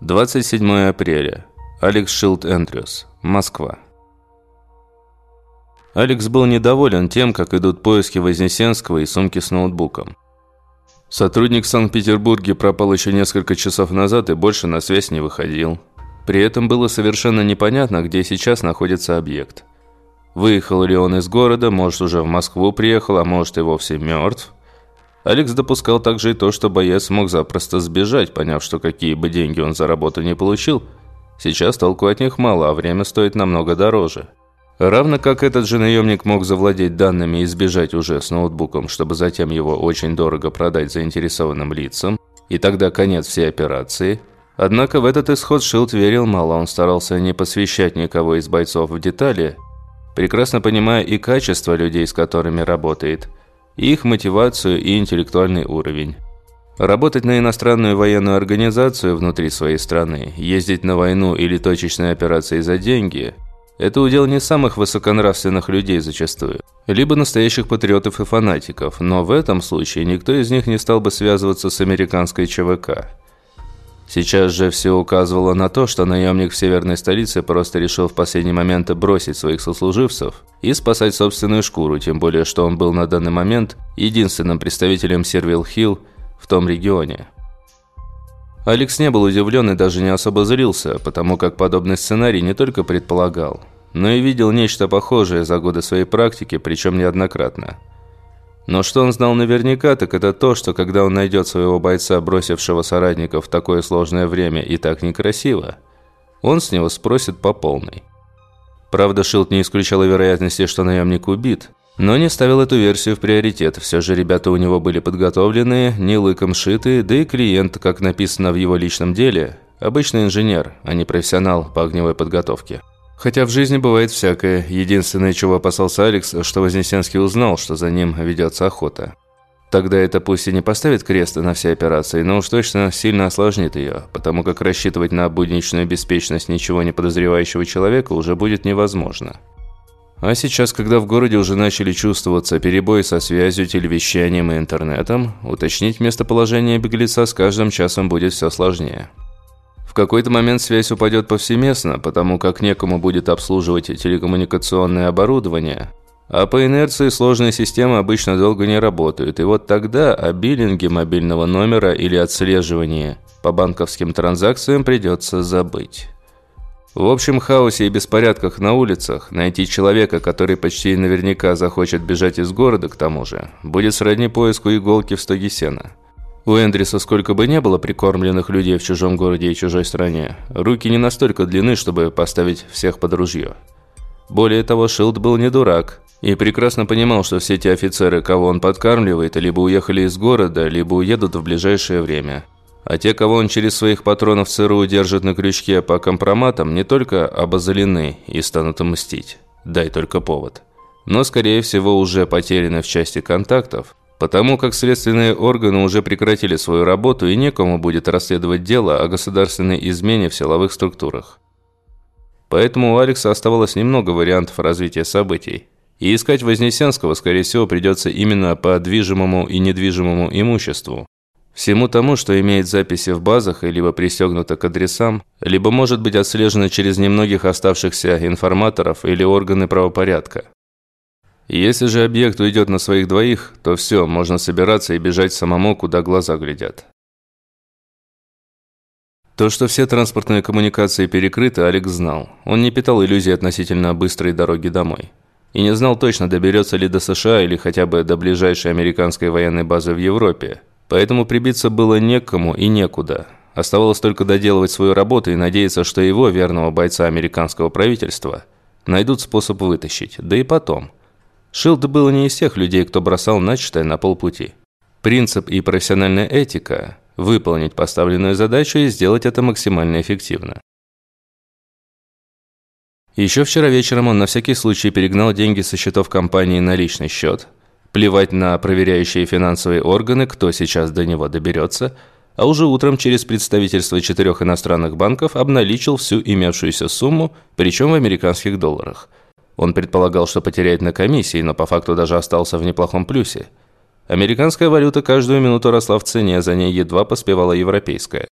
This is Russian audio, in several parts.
27 апреля. Алекс Шилд Эндрюс. Москва. Алекс был недоволен тем, как идут поиски Вознесенского и сумки с ноутбуком. Сотрудник в Санкт-Петербурге пропал еще несколько часов назад и больше на связь не выходил. При этом было совершенно непонятно, где сейчас находится объект. Выехал ли он из города, может уже в Москву приехал, а может и вовсе мертв. Алекс допускал также и то, что боец мог запросто сбежать, поняв, что какие бы деньги он за работу не получил, сейчас толку от них мало, а время стоит намного дороже. Равно как этот же наемник мог завладеть данными и сбежать уже с ноутбуком, чтобы затем его очень дорого продать заинтересованным лицам, и тогда конец всей операции. Однако в этот исход Шилд верил мало, он старался не посвящать никого из бойцов в детали, прекрасно понимая и качество людей, с которыми работает, их мотивацию и интеллектуальный уровень. Работать на иностранную военную организацию внутри своей страны, ездить на войну или точечные операции за деньги – это удел не самых высоконравственных людей зачастую, либо настоящих патриотов и фанатиков, но в этом случае никто из них не стал бы связываться с американской ЧВК. Сейчас же все указывало на то, что наемник в северной столице просто решил в последний момент бросить своих сослуживцев и спасать собственную шкуру, тем более, что он был на данный момент единственным представителем Сервилл Хилл в том регионе. Алекс не был удивлен и даже не особо злился, потому как подобный сценарий не только предполагал, но и видел нечто похожее за годы своей практики, причем неоднократно. Но что он знал наверняка, так это то, что когда он найдет своего бойца, бросившего соратников в такое сложное время и так некрасиво, он с него спросит по полной. Правда, Шилд не исключал вероятности, что наемник убит – но не ставил эту версию в приоритет. Все же ребята у него были подготовленные, не лыком шитые, да и клиент, как написано в его личном деле, обычный инженер, а не профессионал по огневой подготовке. Хотя в жизни бывает всякое. Единственное, чего опасался Алекс, что Вознесенский узнал, что за ним ведется охота. Тогда это пусть и не поставит крест на все операции, но уж точно сильно осложнит ее, потому как рассчитывать на будничную беспечность ничего не подозревающего человека уже будет невозможно. А сейчас, когда в городе уже начали чувствоваться перебои со связью, телевещанием и интернетом, уточнить местоположение беглеца с каждым часом будет все сложнее. В какой-то момент связь упадет повсеместно, потому как некому будет обслуживать телекоммуникационное оборудование, а по инерции сложные системы обычно долго не работают, и вот тогда о биллинге мобильного номера или отслеживании по банковским транзакциям придется забыть. В общем хаосе и беспорядках на улицах найти человека, который почти наверняка захочет бежать из города к тому же, будет сродни поиску иголки в стоге сена. У Эндриса сколько бы не было прикормленных людей в чужом городе и чужой стране, руки не настолько длинны, чтобы поставить всех под ружье. Более того, Шилд был не дурак и прекрасно понимал, что все те офицеры, кого он подкармливает, либо уехали из города, либо уедут в ближайшее время – а те, кого он через своих патронов ЦРУ держит на крючке по компроматам, не только обозалены и станут мстить. Дай только повод. Но, скорее всего, уже потеряны в части контактов, потому как следственные органы уже прекратили свою работу и некому будет расследовать дело о государственной измене в силовых структурах. Поэтому у Алекса оставалось немного вариантов развития событий. И искать Вознесенского, скорее всего, придется именно по движимому и недвижимому имуществу, Всему тому, что имеет записи в базах и либо пристегнуто к адресам, либо может быть отслежено через немногих оставшихся информаторов или органы правопорядка. Если же объект уйдет на своих двоих, то все, можно собираться и бежать самому, куда глаза глядят. То, что все транспортные коммуникации перекрыты, Алекс знал. Он не питал иллюзий относительно быстрой дороги домой. И не знал точно, доберется ли до США или хотя бы до ближайшей американской военной базы в Европе, Поэтому прибиться было некому и некуда. Оставалось только доделывать свою работу и надеяться, что его, верного бойца американского правительства, найдут способ вытащить. Да и потом. Шилд был не из тех людей, кто бросал начатое на полпути. Принцип и профессиональная этика – выполнить поставленную задачу и сделать это максимально эффективно. Еще вчера вечером он на всякий случай перегнал деньги со счетов компании на личный счет – Плевать на проверяющие финансовые органы, кто сейчас до него доберется, а уже утром через представительство четырех иностранных банков обналичил всю имевшуюся сумму, причем в американских долларах. Он предполагал, что потеряет на комиссии, но по факту даже остался в неплохом плюсе. Американская валюта каждую минуту росла в цене, за ней едва поспевала европейская.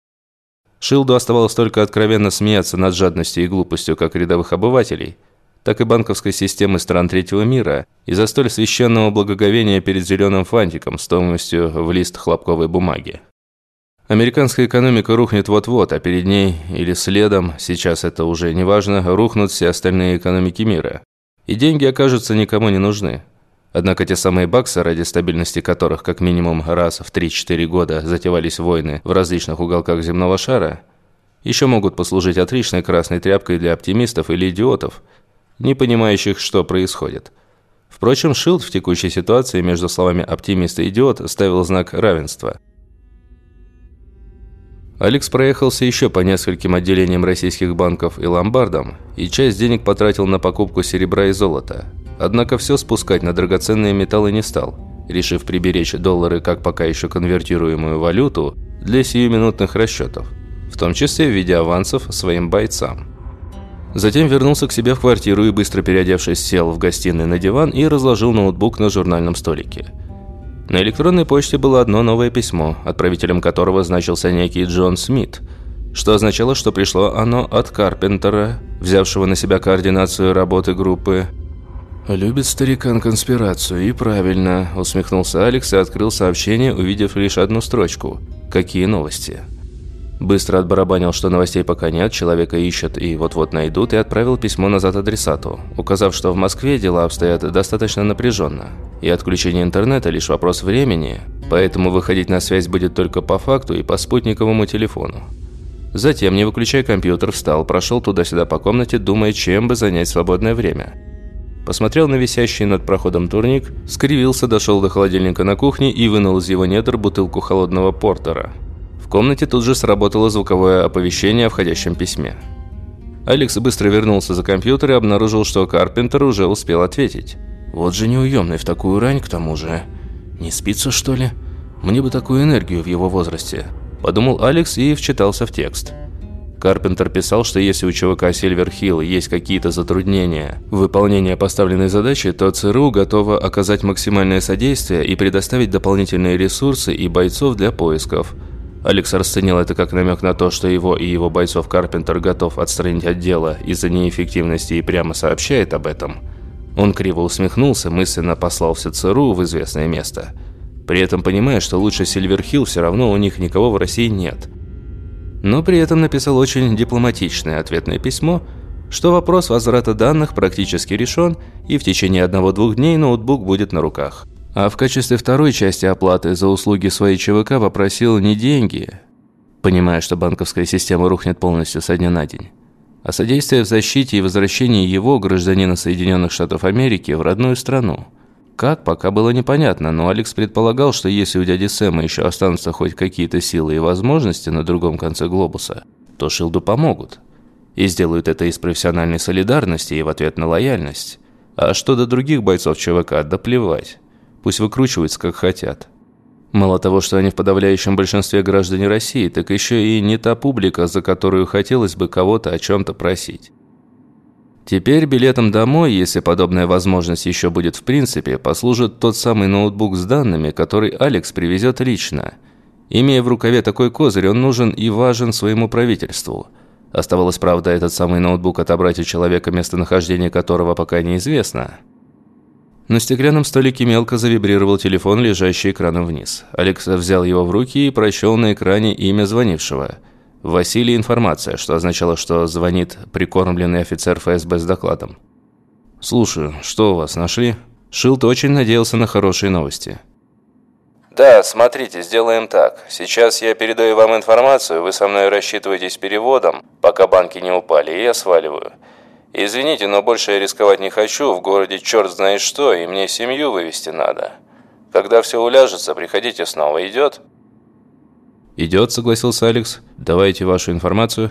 Шилду оставалось только откровенно смеяться над жадностью и глупостью как рядовых обывателей, так и банковской системы стран третьего мира из-за столь священного благоговения перед зеленым фантиком стоимостью в лист хлопковой бумаги. Американская экономика рухнет вот-вот, а перед ней или следом, сейчас это уже не важно, рухнут все остальные экономики мира. И деньги окажутся никому не нужны. Однако те самые баксы, ради стабильности которых как минимум раз в 3-4 года затевались войны в различных уголках земного шара, еще могут послужить отличной красной тряпкой для оптимистов или идиотов, не понимающих, что происходит. Впрочем, Шилд в текущей ситуации между словами «оптимист» и «идиот» ставил знак равенства – Алекс проехался еще по нескольким отделениям российских банков и ломбардам, и часть денег потратил на покупку серебра и золота. Однако все спускать на драгоценные металлы не стал, решив приберечь доллары как пока еще конвертируемую валюту для сиюминутных расчетов, в том числе в виде авансов своим бойцам. Затем вернулся к себе в квартиру и, быстро переодевшись, сел в гостиной на диван и разложил ноутбук на журнальном столике – на электронной почте было одно новое письмо, отправителем которого значился некий Джон Смит, что означало, что пришло оно от Карпентера, взявшего на себя координацию работы группы. «Любит старикан конспирацию, и правильно», – усмехнулся Алекс и открыл сообщение, увидев лишь одну строчку. «Какие новости?» Быстро отбарабанил, что новостей пока нет, человека ищут и вот-вот найдут, и отправил письмо назад адресату, указав, что в Москве дела обстоят достаточно напряженно, и отключение интернета лишь вопрос времени, поэтому выходить на связь будет только по факту и по спутниковому телефону. Затем, не выключая компьютер, встал, прошел туда-сюда по комнате, думая, чем бы занять свободное время. Посмотрел на висящий над проходом турник, скривился, дошел до холодильника на кухне и вынул из его недр бутылку холодного портера – в комнате тут же сработало звуковое оповещение о входящем письме. Алекс быстро вернулся за компьютер и обнаружил, что Карпентер уже успел ответить. «Вот же неуемный в такую рань, к тому же. Не спится, что ли? Мне бы такую энергию в его возрасте», – подумал Алекс и вчитался в текст. Карпентер писал, что если у ЧВК Сильвер Хилл есть какие-то затруднения в выполнении поставленной задачи, то ЦРУ готова оказать максимальное содействие и предоставить дополнительные ресурсы и бойцов для поисков – Алекс расценил это как намек на то, что его и его бойцов Карпентер готов отстранить от дела из-за неэффективности и прямо сообщает об этом. Он криво усмехнулся, мысленно послал все ЦРУ в известное место. При этом понимая, что лучше Сильверхилл все равно у них никого в России нет. Но при этом написал очень дипломатичное ответное письмо, что вопрос возврата данных практически решен, и в течение одного-двух дней ноутбук будет на руках. А в качестве второй части оплаты за услуги своей ЧВК попросил не деньги, понимая, что банковская система рухнет полностью со дня на день, а содействие в защите и возвращении его, гражданина Соединенных Штатов Америки, в родную страну. Как, пока было непонятно, но Алекс предполагал, что если у дяди Сэма еще останутся хоть какие-то силы и возможности на другом конце глобуса, то Шилду помогут. И сделают это из профессиональной солидарности и в ответ на лояльность. А что до других бойцов ЧВК, да плевать. Пусть выкручиваются, как хотят. Мало того, что они в подавляющем большинстве граждане России, так еще и не та публика, за которую хотелось бы кого-то о чем-то просить. Теперь билетом домой, если подобная возможность еще будет в принципе, послужит тот самый ноутбук с данными, который Алекс привезет лично. Имея в рукаве такой козырь, он нужен и важен своему правительству. Оставалось, правда, этот самый ноутбук отобрать у человека, местонахождение которого пока неизвестно. На стеклянном столике мелко завибрировал телефон, лежащий экраном вниз. Алекс взял его в руки и прочел на экране имя звонившего. Василий информация, что означало, что звонит прикормленный офицер ФСБ с докладом. «Слушаю, что у вас нашли?» Шилд очень надеялся на хорошие новости. «Да, смотрите, сделаем так. Сейчас я передаю вам информацию, вы со мной рассчитываетесь переводом, пока банки не упали, и я сваливаю. «Извините, но больше я рисковать не хочу. В городе черт знает что, и мне семью вывести надо. Когда все уляжется, приходите снова. Идет?» «Идет», — согласился Алекс. «Давайте вашу информацию».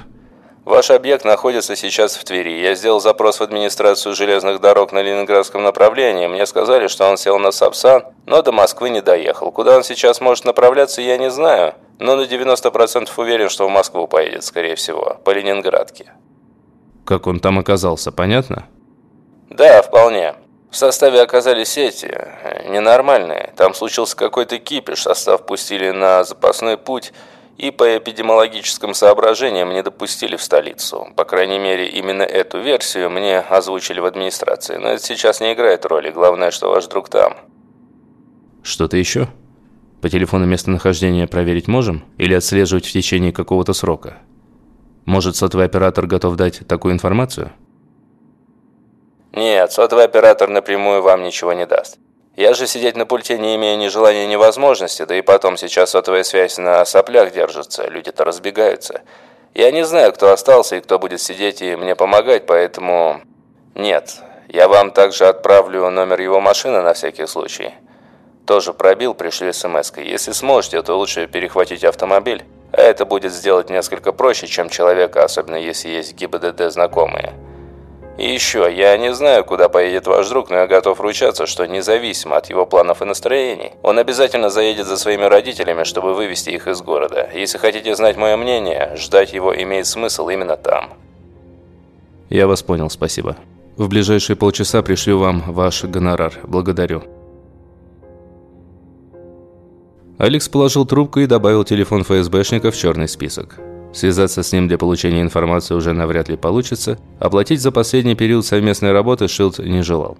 «Ваш объект находится сейчас в Твери. Я сделал запрос в администрацию железных дорог на ленинградском направлении. Мне сказали, что он сел на Сапсан, но до Москвы не доехал. Куда он сейчас может направляться, я не знаю, но на 90% уверен, что в Москву поедет, скорее всего, по Ленинградке». Как он там оказался, понятно? Да, вполне. В составе оказались эти, ненормальные. Там случился какой-то кипиш, состав пустили на запасной путь, И по эпидемиологическим соображениям не допустили в столицу. По крайней мере, именно эту версию мне озвучили в администрации. Но это сейчас не играет роли. Главное, что ваш друг там. Что-то еще? По телефону местонахождение проверить можем? Или отслеживать в течение какого-то срока? Может, сотовый оператор готов дать такую информацию? Нет, сотовый оператор напрямую вам ничего не даст. Я же сидеть на пульте не имею ни желания, ни возможности, да и потом сейчас сотовая связь на соплях держится, люди-то разбегаются. Я не знаю, кто остался и кто будет сидеть и мне помогать, поэтому... Нет, я вам также отправлю номер его машины на всякий случай. Тоже пробил, пришлю смс -кой. Если сможете, то лучше перехватить автомобиль. Это будет сделать несколько проще, чем человека, особенно если есть ГИБДД знакомые. И еще, я не знаю, куда поедет ваш друг, но я готов ручаться, что независимо от его планов и настроений, он обязательно заедет за своими родителями, чтобы вывести их из города. Если хотите знать мое мнение, ждать его имеет смысл именно там. Я вас понял, спасибо. В ближайшие полчаса пришлю вам ваш гонорар. Благодарю. Алекс положил трубку и добавил телефон ФСБшника в черный список. Связаться с ним для получения информации уже навряд ли получится. Оплатить за последний период совместной работы Шилд не желал.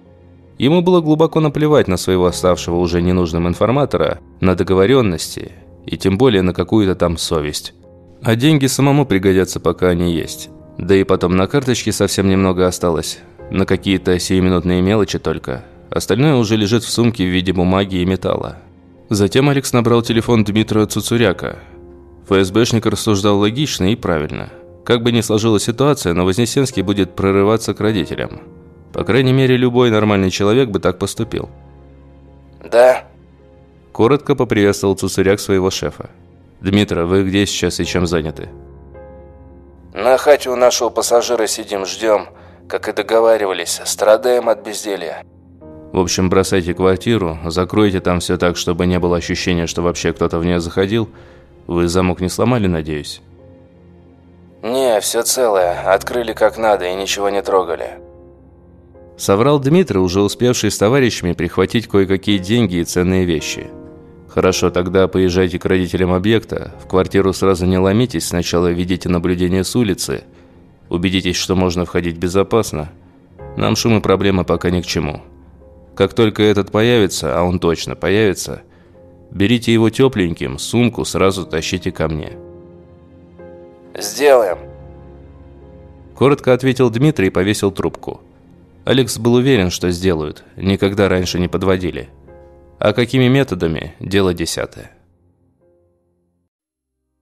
Ему было глубоко наплевать на своего оставшего уже ненужным информатора, на договоренности и тем более на какую-то там совесть. А деньги самому пригодятся, пока они есть. Да и потом на карточке совсем немного осталось. На какие-то сиюминутные мелочи только. Остальное уже лежит в сумке в виде бумаги и металла. Затем Алекс набрал телефон Дмитрия Цуцуряка – ФСБшник рассуждал логично и правильно. Как бы ни сложилась ситуация, но Вознесенский будет прорываться к родителям. По крайней мере, любой нормальный человек бы так поступил. «Да?» Коротко поприветствовал Цуцуряк своего шефа. «Дмитро, вы где сейчас и чем заняты?» «На хате у нашего пассажира сидим, ждем. Как и договаривались, страдаем от безделья». В общем, бросайте квартиру, закройте там все так, чтобы не было ощущения, что вообще кто-то в нее заходил – вы замок не сломали, надеюсь? Не, все целое. Открыли как надо и ничего не трогали. Соврал Дмитрий, уже успевший с товарищами прихватить кое-какие деньги и ценные вещи. Хорошо, тогда поезжайте к родителям объекта. В квартиру сразу не ломитесь, сначала ведите наблюдение с улицы. Убедитесь, что можно входить безопасно. Нам шум и проблемы пока ни к чему. Как только этот появится, а он точно появится, Берите его тепленьким, сумку сразу тащите ко мне». «Сделаем», – коротко ответил Дмитрий и повесил трубку. Алекс был уверен, что сделают, никогда раньше не подводили. А какими методами – дело десятое.